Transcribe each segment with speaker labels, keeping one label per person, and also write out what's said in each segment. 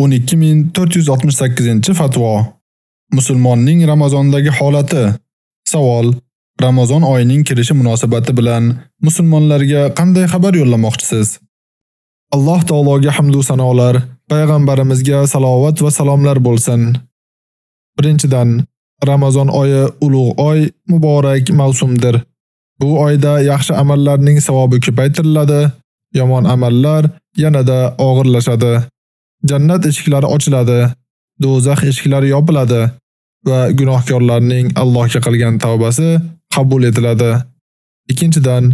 Speaker 1: 12468-fatvo. Musulmonning Ramazondagi holati. Savol: Ramazon oyining kirishi munosabati bilan musulmonlarga qanday xabar yo'llamoqchisiz? Alloh taologa hamd va sanolar, payg'ambarimizga salovat va salomlar bo'lsin. Birinchidan, Ramazon oyi ulug' oy, muborak mavsumdir. Bu oyda yaxshi amallarning savobi ko'paytiriladi, yomon amallar yanada og'irlashadi. Jannat eshiklari ochiladi, do'zax eshiklari yopiladi va gunohkorlarning Allohga qilgan tavbasi qabul etiladi. Ikkinchidan,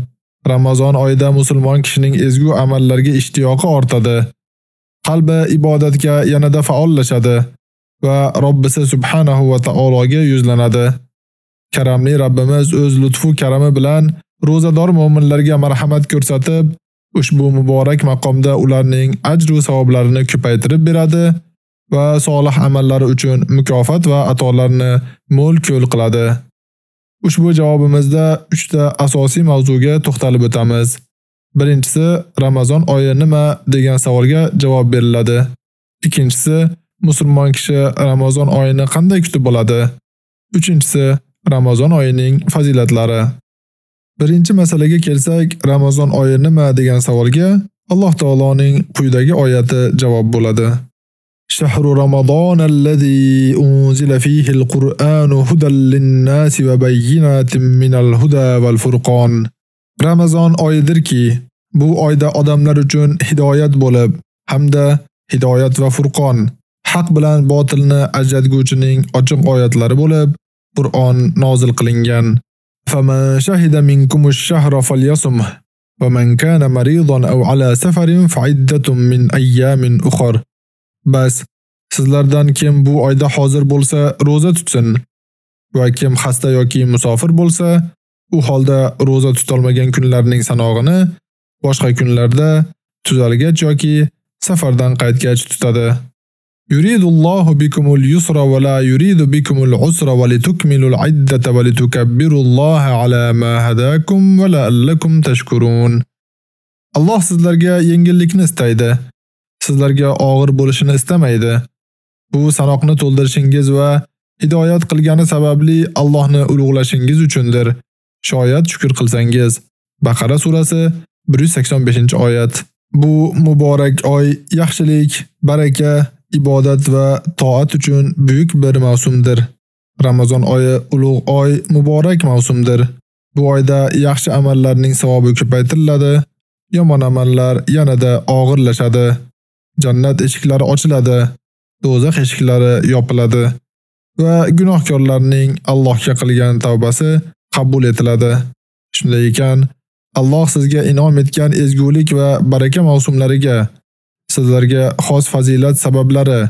Speaker 1: Ramazon oyida musulmon kishining ezgu amallarga ishtiyoqi ortadi. Qalbi ibodatga yanada faollashadi va Robbisi subhanahu va taologa yuzlanadi. Karamli Rabbimiz o'z lutfu karami bilan ro'zador mu'minlarga marhamat ko'rsatib, ushbu muborak maqomda ularning ajr va savoblarini ko'paytirib beradi va solih amallari uchun mukofot va atolarni mo'l-ko'l qiladi. Ushbu javobimizda 3 ta asosiy mavzuga to'xtalib o'tamiz. Birinchisi Ramazon oyi nima degan savolga javob beriladi. Ikkinchisi musulmon kishi Ramazon oyini qanday kutib oladi? Uchinchisi Ramazon oyining fazilatlari. Birinchi masalaga kelsak, Ramazon oyi nima degan savolga Alloh taoloning quyidagi oyati javob bo'ladi. Shahru Ramazon allazi unzila fihi al-Qur'an hudan lin-nasi va bayyinatin minal huda val furqon. Ramazon oyidirki, bu oyda odamlar uchun hidoyat bo'lib hamda hidoyat va furqon, haq bilan botilni ajratguvchining ochiq oyatlari bo'lib Qur'on nozil qilingan. فمن شهد منكم الشهر فليصمه ومن كان مريضا أو على سفر فعدة من أيام أخر Bas, sizlardan kim bu oyda hozir bo'lsa, roza tutsin va kim xasta yoki musofir bo'lsa, u holda roza tutolmagan kunlarning sanog'ini boshqa kunlarda tuzalgach yoki safardan qaytgach tutadi. يريد الله yusra اليسر la yuridu بكم usra ولتكملوا litukmilul iddata الله litukabbirulloha ala ma hadakum لكم تشكرون tashkurun. Alloh sizlarga yengillikni istaydi. Sizlarga og'ir bo'lishini istamaydi. Bu sanoqni to'ldirishingiz va hidoyat qilgani sababli Allohni ulug'lashingiz uchundir. Shoyat shukr qilsangiz. Baqara surasi 185-oyat. Bu muborak oy yaxshilik, baraka ibodat va toat uchun buyuk bir mavsumdir. Ramazon oyi ulug' oy, muborak mavsumdir. Bu oyda yaxshi amallarning savobi ko'paytiriladi, yomon amallar yanada og'irlashadi. Jannat eshiklari ochiladi, do'zax eshiklari yopiladi va gunohkorlarning Allohga qilgan tavbasi qabul etiladi. Shunday ekan, Alloh sizga inom etgan ezgulik va baraka mavsumlariga sizlarga xos fazilat sabablari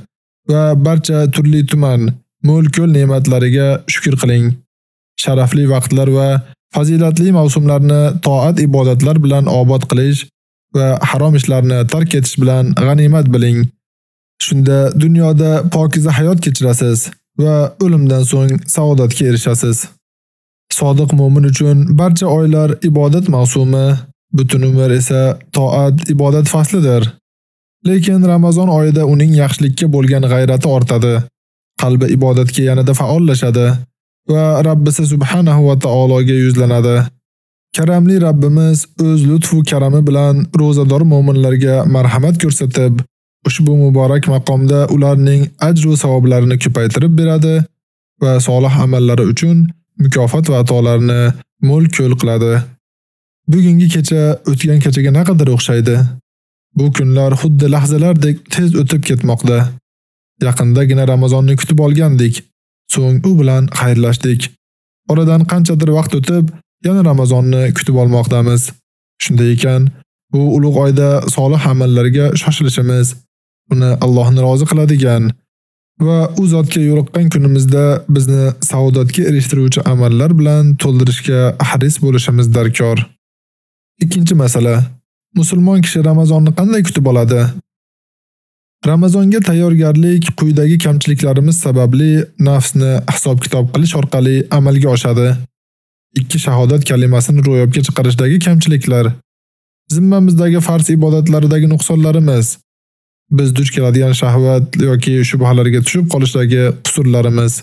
Speaker 1: va barcha turli tuman mo'l-ko'l ne'matlariga shukr qiling. Sharafli vaqtlar va fazilatli mavsumlarni toat ibodatlar bilan obod qilish va harom ishlarni tark etish bilan g'animat biling. Shunda dunyoda pokiza hayot kechirasiz va o'limdan so'ng saodatga erishasiz. Sodiq mu'min uchun barcha oylar ibodat mavsumi, butun umr esa toat ibodat faslidir. Lekin Ramazon oyida uning yaxshilikka bo'lgan g'ayrati ortadi. Qalbi ibodatga yanada faollashadi va Rabbisi subhanahu va taologa yuzlanadi. Karamli Rabbimiz o'z lutfu karami bilan ro'zador mu'minlarga marhamat ko'rsatib, ushbu muborak maqomda ularning ajr va savoblarini ko'paytirib beradi va solih amallari uchun mukofot va atolarni mo'l-ko'l qiladi. Bugungi kecha o'tgan kechaga naqadar o'xshaydi. Bu kunlar xuddi lahzalardek tez o'tib ketmoqda. Yaqindagina Ramazonni kutib olgandik. So'ng u bilan xayrlashdik. Oradan qanchadir vaqt o'tib, yana Ramazonni kutib olmoqdamiz. Shunday ekan, bu ulug' oyda solih amallarga shoshilishimiz uni Allohni rozi qiladigan va u zotga yo'liqqan kunimizda bizni saodatga erishtiruvchi amallar bilan to'ldirishga haris bo'lishimiz darkor. Ikkinchi masala Musulmon kishi Ramazonni qanday kutib oladi? Ramazonga tayyorgarlik quyidagi kamchiliklarimiz sababli nafsni hisob-kitob qilish orqali amalga oshadi. Ikki shahodat kalimasini ro'yobga chiqarishdagi kamchiliklar, zimmamizdagi farz ibodatlaridagi nuqsonlarimiz, biz duch keladigan shahvat yoki shubhalarga tushib qolishdagi qusurlarimiz.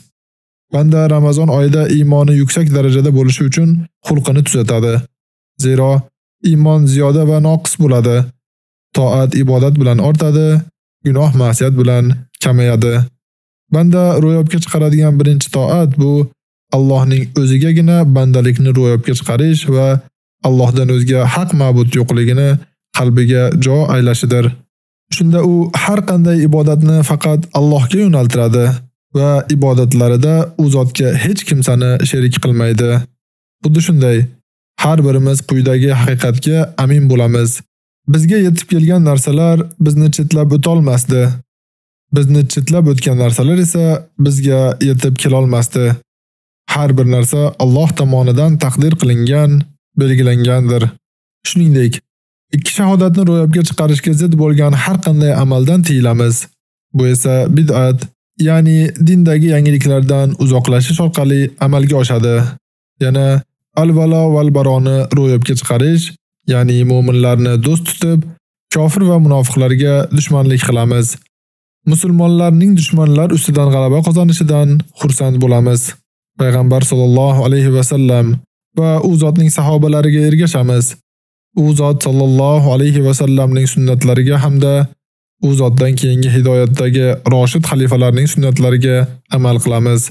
Speaker 1: Banda Ramazon oyida iymoni yuksak darajada bo'lishi uchun xulqini tuzatadi. Zero iymon ziyoda va noqis bo'ladi. Toat ibodat bilan ortadi, gunoh ma'siyat bilan kamayadi. Banda ro'yobga chiqaradigan birinchi toat bu Allohning o'zigagina bandalikni ro'yobga chiqarish va Allohdan o'zga haq ma'bud yo'qligini qalbiga jo aylashidir. Shunda u har qanday ibodatni faqat Allohga yo'naltiradi va ibodatlarida u zotga hech kimsani sherik qilmaydi. Xuddi shunday har birimiz quyidagi haqiqatga amin bo'lamiz. Bizga yetib kelgan narsalar bizni chetlab o'tolmasdi. Bizni chetlab o'tgan narsalar esa bizga yetib kela olmasdi. Har bir narsa Alloh tomonidan taqdir qilingan, belgilangandir. Shuningdek, ikki shahodatni ro'yobga chiqarishga zid bo'lgan har qanday amaldan tiyilamiz. Bu esa bid'at, ya'ni dindagi yangiliklardan uzoqlashish orqali amalga oshadi. Yana al-valo val baroni ro'yobga chiqarish, ya'ni mu'minlarni do'st tutib, kofir va munofiqlarga dushmanlik qilamiz. Musulmonlarning dushmanlar ustidan g'alaba qozonishidan xursand bo'lamiz. Payg'ambar sollallohu alayhi va sallam va u zotning sahobalariga ergashamiz. U zot sollallohu alayhi va sallamning sunnatlariga hamda u zotdan keyingi hidoyatdagi roshid xalifalarning sunnatlariga amal qilamiz.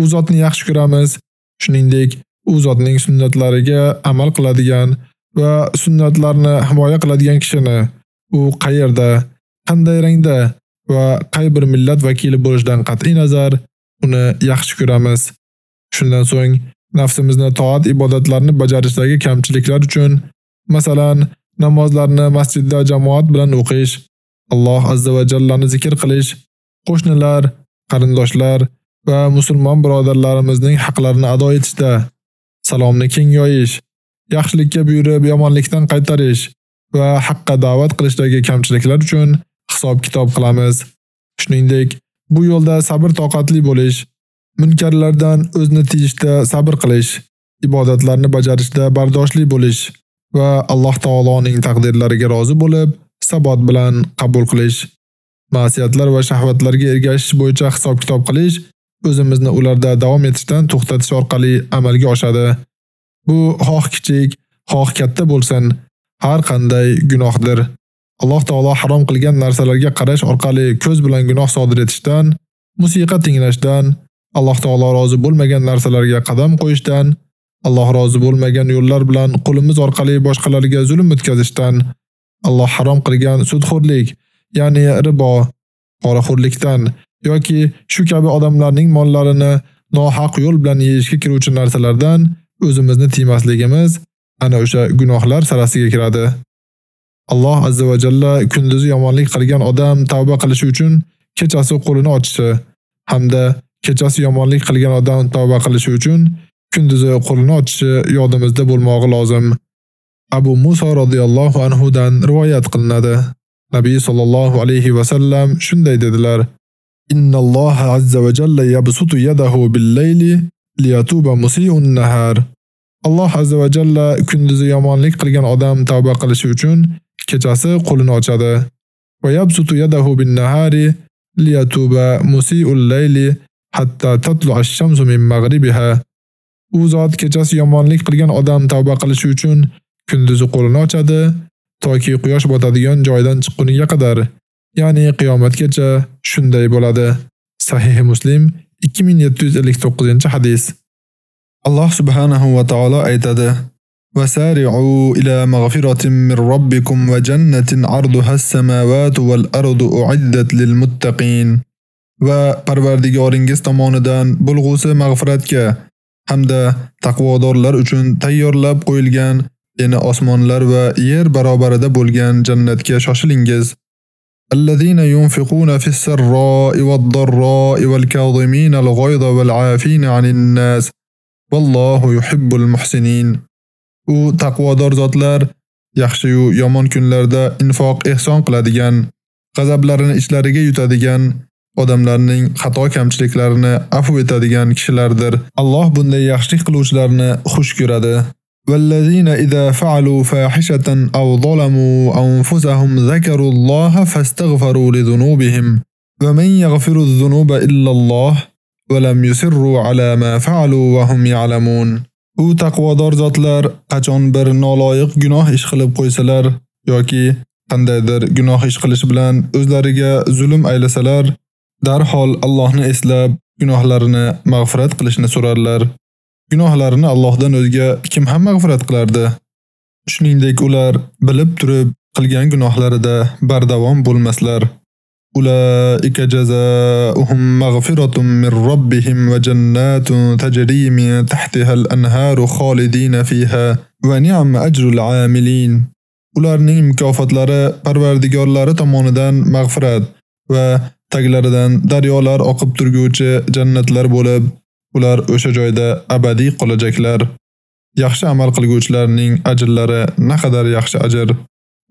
Speaker 1: U zotni yaxshi ko'ramiz. Shuningdek, u zotning sunnatlariga amal qiladigan va sunnatlarni himoya qiladigan kishini u qayerda, qanday rangda va qay bir millat vakili bo'lishidan qat'i nazar uni yaxshi ko'ramiz. Shundan so'ng nafsimizni toat ibodatlarini bajarishdagi kamchiliklar uchun, masalan, namozlarni masjidda jamoat bilan o'qish, Alloh azza va jallani zikr qilish, qo'shnilar, qarindoshlar va musulmon birodarlarimizning haqlarini ado etishda, salomni keng yoyish, yaxshilikka buyurib yomonlikdan qaytarish va haqqa da'vat qilishdagi kamchiliklar uchun hisob-kitob qilamiz. Shuningdek, bu yo'lda sabr toqatli bo'lish, munkarlardan o'zni tiyishda sabr qilish, ibodatlarni bajarishda bardoshli bo'lish va Alloh taoloning taqdirlariga rozi bo'lib, sabot bilan qabul qilish, ma'siyatlar va shahvatlarga ergashish bo'yicha hisob-kitob qilish, o'zimizni ularda davom etishdan to'xtatish orqali amalga oshadi. Bu xoh kichik, xoh katta bo'lsin, har qanday gunohdir. Alloh taolo harom qilgan narsalarga qarash orqali ko'z bilan gunoh sodir etishdan, musiqa tinglashdan, Alloh taolo rozi bo'lmagan narsalarga qadam qo'yishdan, Alloh rozi bo'lmagan yo'llar bilan qo'limiz orqali boshqalarga zulm o'tkazishdan, Alloh harom qilgan sudxo'rlik, ya'ni ribo, poraxo'rlikdan yoki shu kabi odamlarning mollarini nohaq yo'l bilan yeyishga kiruvchi narsalardan o'zimizni tiymasligimiz ana o'sha gunohlar sarasiga kiradi. Alloh azza va jalla kunduzi yomonlik qilgan odam tavba qilishi uchun kechasi qo'lini ochishi hamda kechasi yomonlik qilgan odam tavba qilishi uchun kunduzi qo'lini ochishi yodimizda bo'lmog'i lozim. Abu Musa radhiyallohu anhu dan rivoyat qilinadi. Nabiy sallallohu alayhi va sallam shunday dedilar: Innalloha azza va jalla yabsutu yadahu bil-layli liyatuba musii'un nahar. Alloh azza va jalla kunduzi yomonlik qilgan odam tavba qilishi uchun kechasi qo'lini ochadi. Va yabsutu yadahu bin-nahari liyatuba musii'ul layli hatta tatlu'a ash-shamsu min maghribiha. U zot kechasi yomonlik qilgan odam tavba qilishi uchun kunduzi qo'lini ochadi toki quyosh botadigan joydan chiqquniga qadar, ya'ni qiyomatgacha shunday bo'ladi. Sahih Muslim 2759-hadis. Alloh subhanahu va taolo aytadi: وسارعوا إلى مغفرة من ربكم وجنة عرضها السماوات والأرض أعدت للمتقين va Parvardigoringiz tomonidan bulg'usi mag'firatga hamda taqvodorlar uchun tayyorlab qo'yilgan yana osmonlar va yer barobarida bo'lgan jannatga shoshilingiz. الذين ينفقون في السراء والضراء والكاظمين الغيظ والعافين عن الناس والله يحب المحسنين U taqvodor zotlar yaxshi yu yomon kunlarda infoq ehson qiladigan, g'azablarini ishlariga yutadigan, odamlarning xato kamchiliklarini afv etadigan kishilardir. Alloh bunday yaxshilik qiluvchilarni xush ko'radi. والذين إذا فعلوا فاحشة أو ظلموا أنفسهم ذكروا الله فاستغفروا لذنوبهم ومن يغفر الذنوب إلا الله ولم يسروا على ما فعلوا وهم يعلمون U taqvodor zotlar qachon bir noloyiq gunoh ish qilib qo'ysalar yoki qandaydir gunoh ish qilish bilan o'zlariga zulm aylasalar, darhol Allohni eslab, gunohlarini mag'firat qilishni so'rarlar. Gunohlarini Allohdan o'zga kim ham mag'firat qilardi? Shuningdek ular bilib turib qilgan gunohlarida bardavom bo'lmaslar. Ulaika jazaohum mag'firatun mir robbihim va jannatun tajri min tahtiha al-anharu khalidina fiha va ni'am ajrul amilin. Ularning mukofotlari Parvardigorlari tomonidan mag'firat va taglaridan daryolar oqib turguvchi jannatlar bo'lib, ular o'sha joyda abadiy qolajaklar. Yaxshi amal qilguvchilarning ajrlari naqadar yaxshi ajr.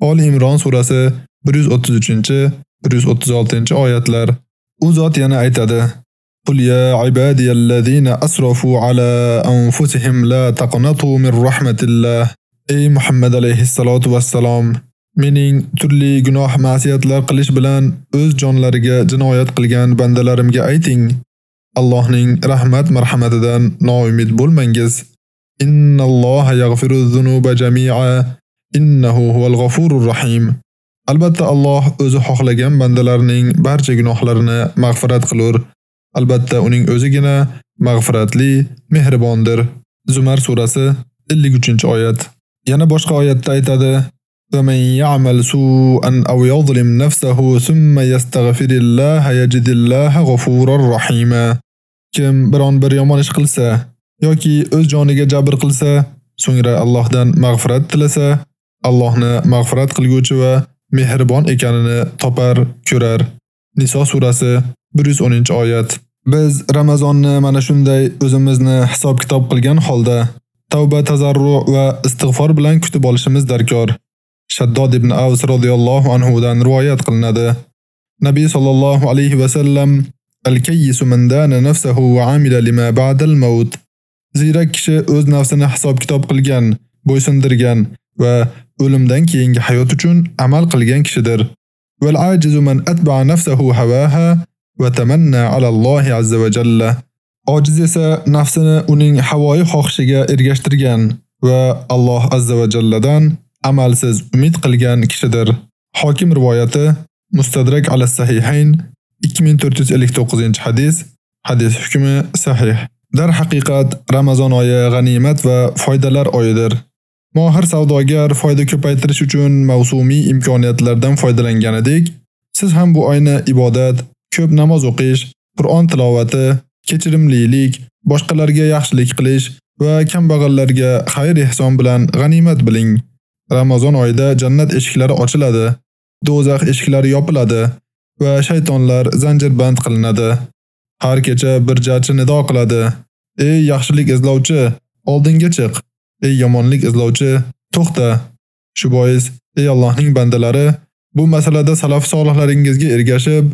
Speaker 1: Ol Imron surasi 133 136-oyatlar. U zot yana aytadi: Qul ya ibadiyallazina asrafu ala anfusihim la taqnatu min rahmatillah. Ey Muhammad alayhi salatu vassalam, mening turli gunoh ma'siyatlar qilish bilan o'z jonlariga jinoyat qilgan bandalarimga ayting: Allohning rahmat marhamatidan noumid bo'lmangiz. Innalloha yaghfiru zunuba jami'a innahu huval ghafurur rahim. Albatta Alloh o'zi xohlagan bandalarining barcha gunohlarini mag'firat qilur. Albatta uning o'zigina mag'firatli, mehribondir. Zumar surasi 53-oyat. Yana boshqa oyatda aytadi: "Va man ya'mal su'an aw yadhlim nafsahu thumma yastaghfirillaha yajidillaha g'afurur rahima." Kim biron bir yomon ish qilsa yoki o'z joniga jabr qilsa, so'ngra Allohdan mag'firat tilasa, Allohni mag'firat qilguvchi va mehribon ekanini topar, ko'rar. Niso surasi 110-oyat. Biz Ramazonni mana shunday o'zimizni hisob-kitob qilgan holda tavba, tazarru va istig'for bilan kutib olishimiz darkor. Shaddod ibn Avs radhiyallohu anhu dan rivoyat qilinadi. Nabiy sallallohu alayhi va sallam الكيس من دان نفسه nafsahu لما بعد الموت ba'da al-maut. Zira kishi o'z nafsini hisob-kitob qilgan, bo'ysundirgan va o'limdan keyingi hayot uchun amal qilgan kishidir. Wal ajizu man atba'a nafsahu hawaha va tamanna ala Allohi azza va jalla. Ojiz esa nafsini uning havoyi xohishiga ergashtirgan va Alloh azza va jalladan amalsiz umid qilgan kishidir. Hokim rivoyati Mustadrak ala sahihayn 2459-hadis. Hadis hukmi sahih. Dar haqiqat Ramazon oyi g'animat va foydalar oyidir. Mohir savdogar foyda ko'paytirish uchun mavsumiy imkoniyatlardan foydalanganidek, siz ham bu oyni ibodat, ko'p namoz o'qish, Qur'on tilovati, kechirimlilik, boshqalarga yaxshilik qilish va kambag'allarga xayr ehson bilan g'animat biling. Ramazon oyida jannat eshiklari ochiladi, do'zax eshiklari yopiladi va shaytonlar zanjirband qilinadi. Har kecha bir jarchi nido qiladi: "Ey yaxshilik izlovchi, oldinga chiq!" Ey yomonlik izlovchi, to'xta. Shu bois, ey Allohning bandalari, bu masalada salaf solihlaringizga ergashib,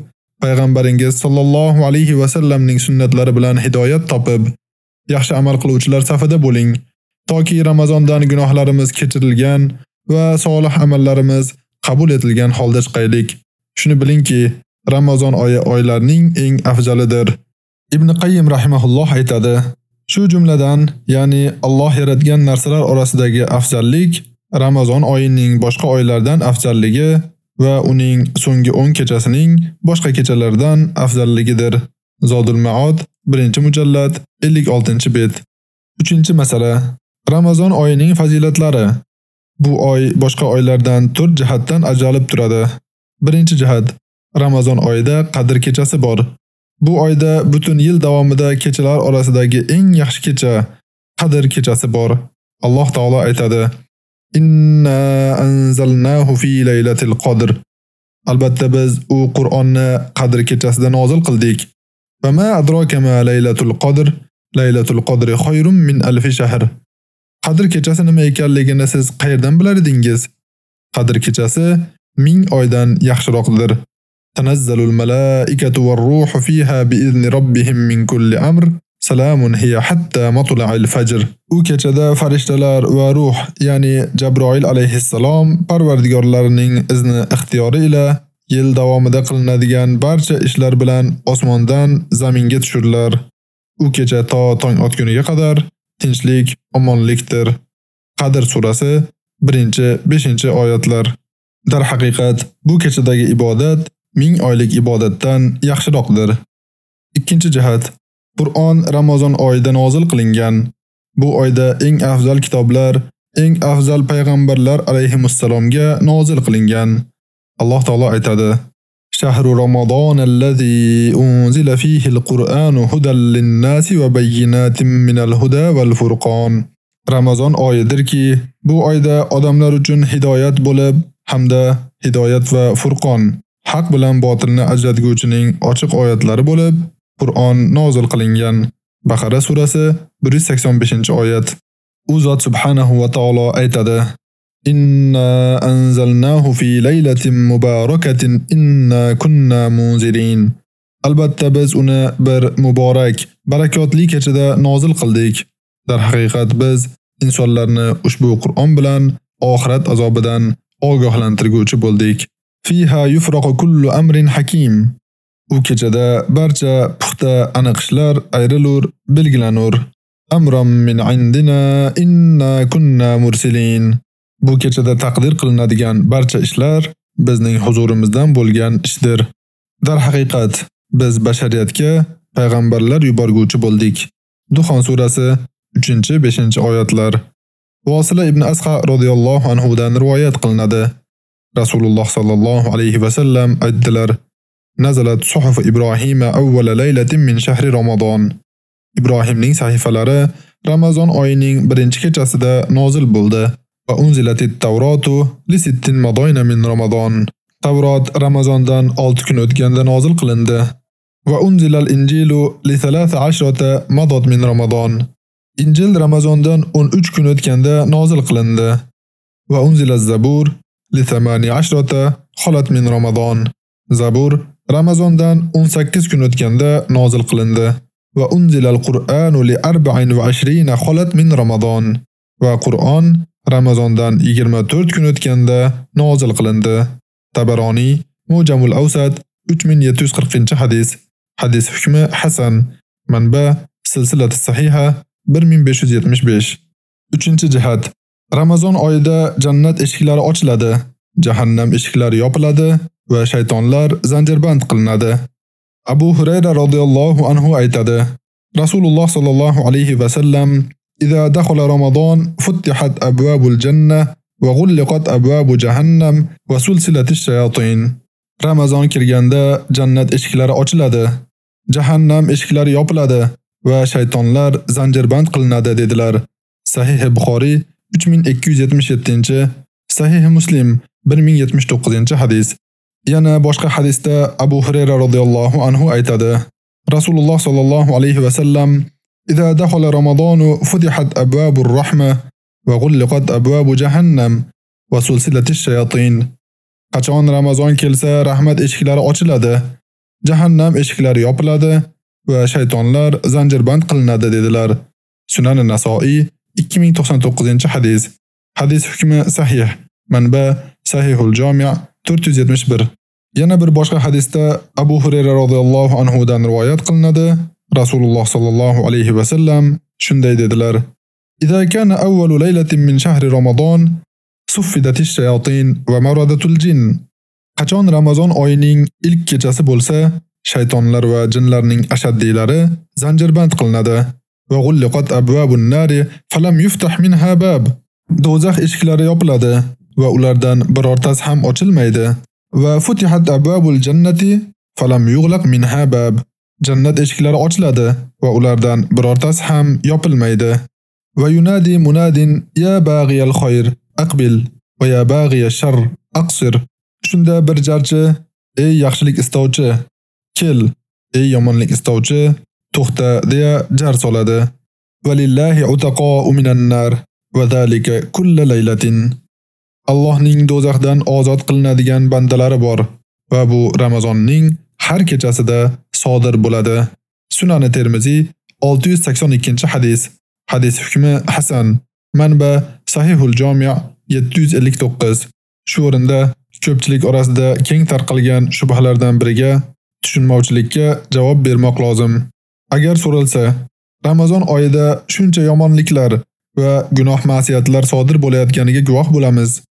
Speaker 1: payg'ambaringiz sollallohu alayhi va sallamning sunnatlari bilan hidoyat topib, yaxshi amal qiluvchilar safida bo'ling, toki Ramazondan gunohlarimiz kechirilgan va solih amallarimiz qabul etilgan holda chiqaylik. Shuni bilingki, Ramazon oyi oylarning eng afzalidir. Ibn Qayyim rahimahulloh aytadi: Shu jumladan, ya'ni Alloh yaratgan narsalar orasidagi afzallik Ramazon oyining boshqa oylardan afzalligi va uning so'nggi 10 kechasining boshqa kechalardan afzalligidir. Zodul Ma'od 1-mujallad 56-bet. 3-masala. Ramazon oyining fazilatlari. Bu oy boshqa oylardan 4 jihatdan ajralib turadi. Birinchi jihat. Ramazon oyida Qadr kechasi bor. Bu oyda butun yil davomida kechalar orasidagi eng yaxshi kecha Qadr kechasi bor. Alloh taolo aytadi: Inna anzalnahu fi laylatil qadr. Albatta biz u Qur'onni Qadr kechasida nozil qildik. Va ma adraka ma laylatul qadr? Laylatul qadri khayrun min alf shahr. Qadr kechasi nima ekanligini siz qayerdan bilardingiz? Qadr kechasi ming oydan yaxshiroqdir. Tanazzalul malaikatu var-ruhu fiha bi'izni robbihim min kulli amr. Salamun hiya hatta matla'il fajr. U kechada farishtalar va ruh, ya'ni Jabroil alayhissalom Parvardigorlarining izni ixtiyori ila yil davomida qilinadigan barcha ishlar bilan osmondan zaminga tushirlar. U kecha to tong otguniga qadar tinchlik, omonlikdir. Qadr surasi 1-5 oyatlar Dar haqiqat bu kechadagi ibodat ming oylik ibodatdan yaxshiroqdir. Ikkinchi jihat Qur'on Ramazon oyida nozil qilingan. Bu oyda eng afzal kitoblar, eng afzal payg'ambarlar alayhimussalomga nozil qilingan. Alloh taolo aytadi: Shahru Ramazon allazi unzila fihi al-Qur'anu hudan lin-nasi va bayyinatin minal-huda wal-furqon. Ramazon oyidirki, bu oyda odamlar uchun hidoyat bo'lib, hamda hidoyat va furqon, haq bilan botilni ajratguvchining ochiq oyatlari bo'lib, Qur'on nozil qilingan. Baqara surasi 185-oyat. U zot subhanahu va taolo aytadi: Inna anzalnahu fi laylatin mubarakatin inna kunna munzirin. Albatta biz uni bir muborak, barakotli kechada nozil qildik. Dar haqiqat biz insonlarni ushbu Qur'on bilan oxirat azobidan ogohlantirguvchi bo'ldik. Fiha yufraqu kullu amrin hakim. U kechada barcha puxta aniq ishlar ayrilur, belgilanur. Amram min indina inna kunna mursilin. Bu kechada taqdir qilinadigan barcha ishlar bizning huzurimizdan bo'lgan ishdir. Dar haqiqat biz bashariyatga payg'ambarlar yuborguvchi bo'ldik. Duxon surasi 3-5 oyatlar. Vosila ibn Asqa radhiyallohu anhu dan rivoyat qilinadi. Rasululloh sallallohu alayhi va sallam aytdilar: Nazalat suhuf Ibrohima awwal laylatin min shahri Ramazon. Ibrohimning sahifalari Ramazon oyining 1-kechasida nozil bo'ldi. Va unzilatit Tawratu li sittin madoyna min Ramazon. Tavrot Ramazondan 6 kun o'tganda nozil qilindi. Va unzilal Injilu li 13 madad min Ramazon. Injil Ramazondan 13 kun o'tganda nozil qilindi. Va unzila Zabur li 18 holat min Ramazon. Zabur Ramazondan 18 kun o'tganda nozil qilindi. Va unzila al-Qur'anu li 24 holat min Ramazon. Va Qur'on Ramazondan 24 kun o'tganda nozil qilindi. Tabaroni Mujamul Awsat 3740-hadis. Hadis hukmi hasan. Manba silsilat sahiha 1575. 3-jihat. Ramazon oyida jannat eshiklari ochiladi, jahannam eshiklari yopiladi va shaytonlar zanjirband qilinadi. Abu Hurayra radhiyallohu anhu aytadi: Rasululloh sallallohu alayhi va sallam: "Idza dakhala Ramazon futtihat abwabul janna va ghulqat abwabu jahannam va sulsilatish shayatin." Ramazon kirganda jannat eshiklari ochiladi, jahannam eshiklari yopiladi va shaytonlar zanjirband qilinadi dedilar. Sahih Buxoriy 3277, Sahih Muslim 1079-hadis. Yana boshqa hadisda Abu Hurayra radhiyallohu anhu aytadi: Rasululloh sallallohu alayhi va sallam: "Idza dakhala Ramazonu futihat abwabur rahma va ghulliqat abwabu jahannam va sulsilatish shayatin." Qachon Ramazon kelsa, rahmat eshiklari ochiladi, jahannam eshiklari yopiladi va shaytonlar zanjirband qilinadi dedilar. Sunan Nasoiy 2099-hadis. Hadis hukmi sahih. Manba Sahihul Jami' 471. Yana bir boshqa hadisda Abu Hurayra radhiyallohu anhu dan rivoyat qilinadi. Rasululloh sallallohu alayhi va sallam shunday dedilar: "Idza kana awwalu laylatin min shahri Ramazon suffidatish shayatin va maradatul jin." Qachon Ramazon oyining ilk kechasi bo'lsa, shaytonlar va jinlarning ashaddiylari zanjirband qilinadi. Va g'ulliqat abwabun nari falam yuftah minha bab. Do'zax eshiklari yopiladi va ulardan birortasi ham ochilmaydi. Va futihat abwabul jannati falam yughlaq minha bab. Jannat eshiklari ochiladi va ulardan birortasi ham yopilmaydi. Va yunadi munadin ya baghiyal khayr aqbil va ya baghiyash shar aqsir. Shunda bir jarchi, ey yaxshilik istovchi, kel, ey yomonlik istovchi, to'xta deya jar soladi. Valillahi utaqo'u minan nar va zalika kullu laylatin. Allohning do'zaxdan ozod qilinadigan bandalari bor va bu Ramazonning har kechasida sodir bo'ladi. Sunan Termiziy 682-hadis. Hadis hukmi hasan. Manba Sahihul Jami' 759. Shu o'rinda ko'pchilik orasida keng tarqalgan shubhalardan biriga tushunmovchilikka javob bermoq lozim. Agar so'ralsa, Ramazon oyida shuncha yomonliklar va gunoh ma'siyatlar sodir bo'layotganiga guvoh bo'lamiz.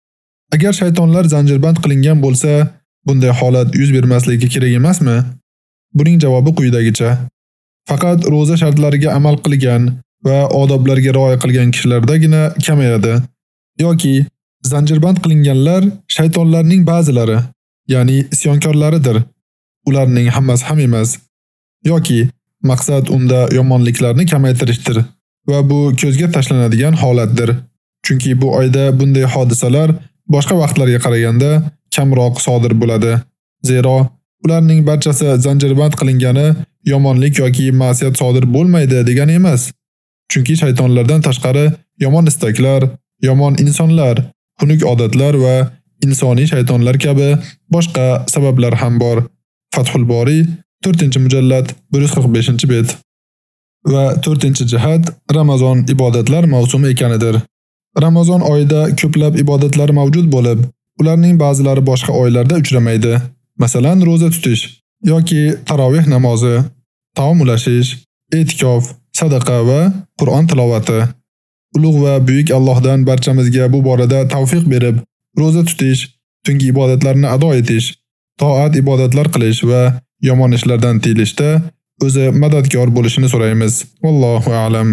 Speaker 1: Agar shaytonlar zanjirband qilingan bo'lsa, bunday holat yuz bermasligi kerak emasmi? Buning javobi quyidagicha. Faqat roza shartlariga amal qilgan va odoblarga rioya qilgan kishilardagina kamayadi. yoki zanjirband qilinganlar shaytonlarning ba'zilari, ya'ni isyonkorlaridir. Ularning hammasi ham emas. yoki maqsad unda yomonliklarni kamaytirishdir va bu ko'zga tashlanadigan holatdir. Chunki bu oyda bunday hodisalar boshqa vaqtlarga qaraganda kamroq sodir bo'ladi. Zero ularning barchasi zanjirband qilingani yomonlik yoki ma'siyat sodir bo'lmaydi degani emas. Chunki shaytonlardan tashqari yomon istaklar, yomon insonlar, xunuk odatlar va insoniy shaytonlar kabi boshqa sabablar ham bor. Fathul Bori 4-mujallad 145-bet. Va 4-jihat Ramazon ibodatlar mavsumi ekanidir. Ramazon oyida ko'plab ibodatlar mavjud bo'lib, ularning ba'zilari boshqa oylarda uchramaydi. Masalan, roza tutish yoki tarovih namozi, taom ulashish, e'tikof, sadaqa va Qur'on tilovati. Ulug' va buyuk Allohdan barchamizga bu borada tavfiq berib, roza tutish, tungi ibodatlarni ado etish, toat ibodatlar qilish va yomon ishlardan tiyilishda o'zi madadkor bo'lishini so'raymiz. Vallohu a'lam.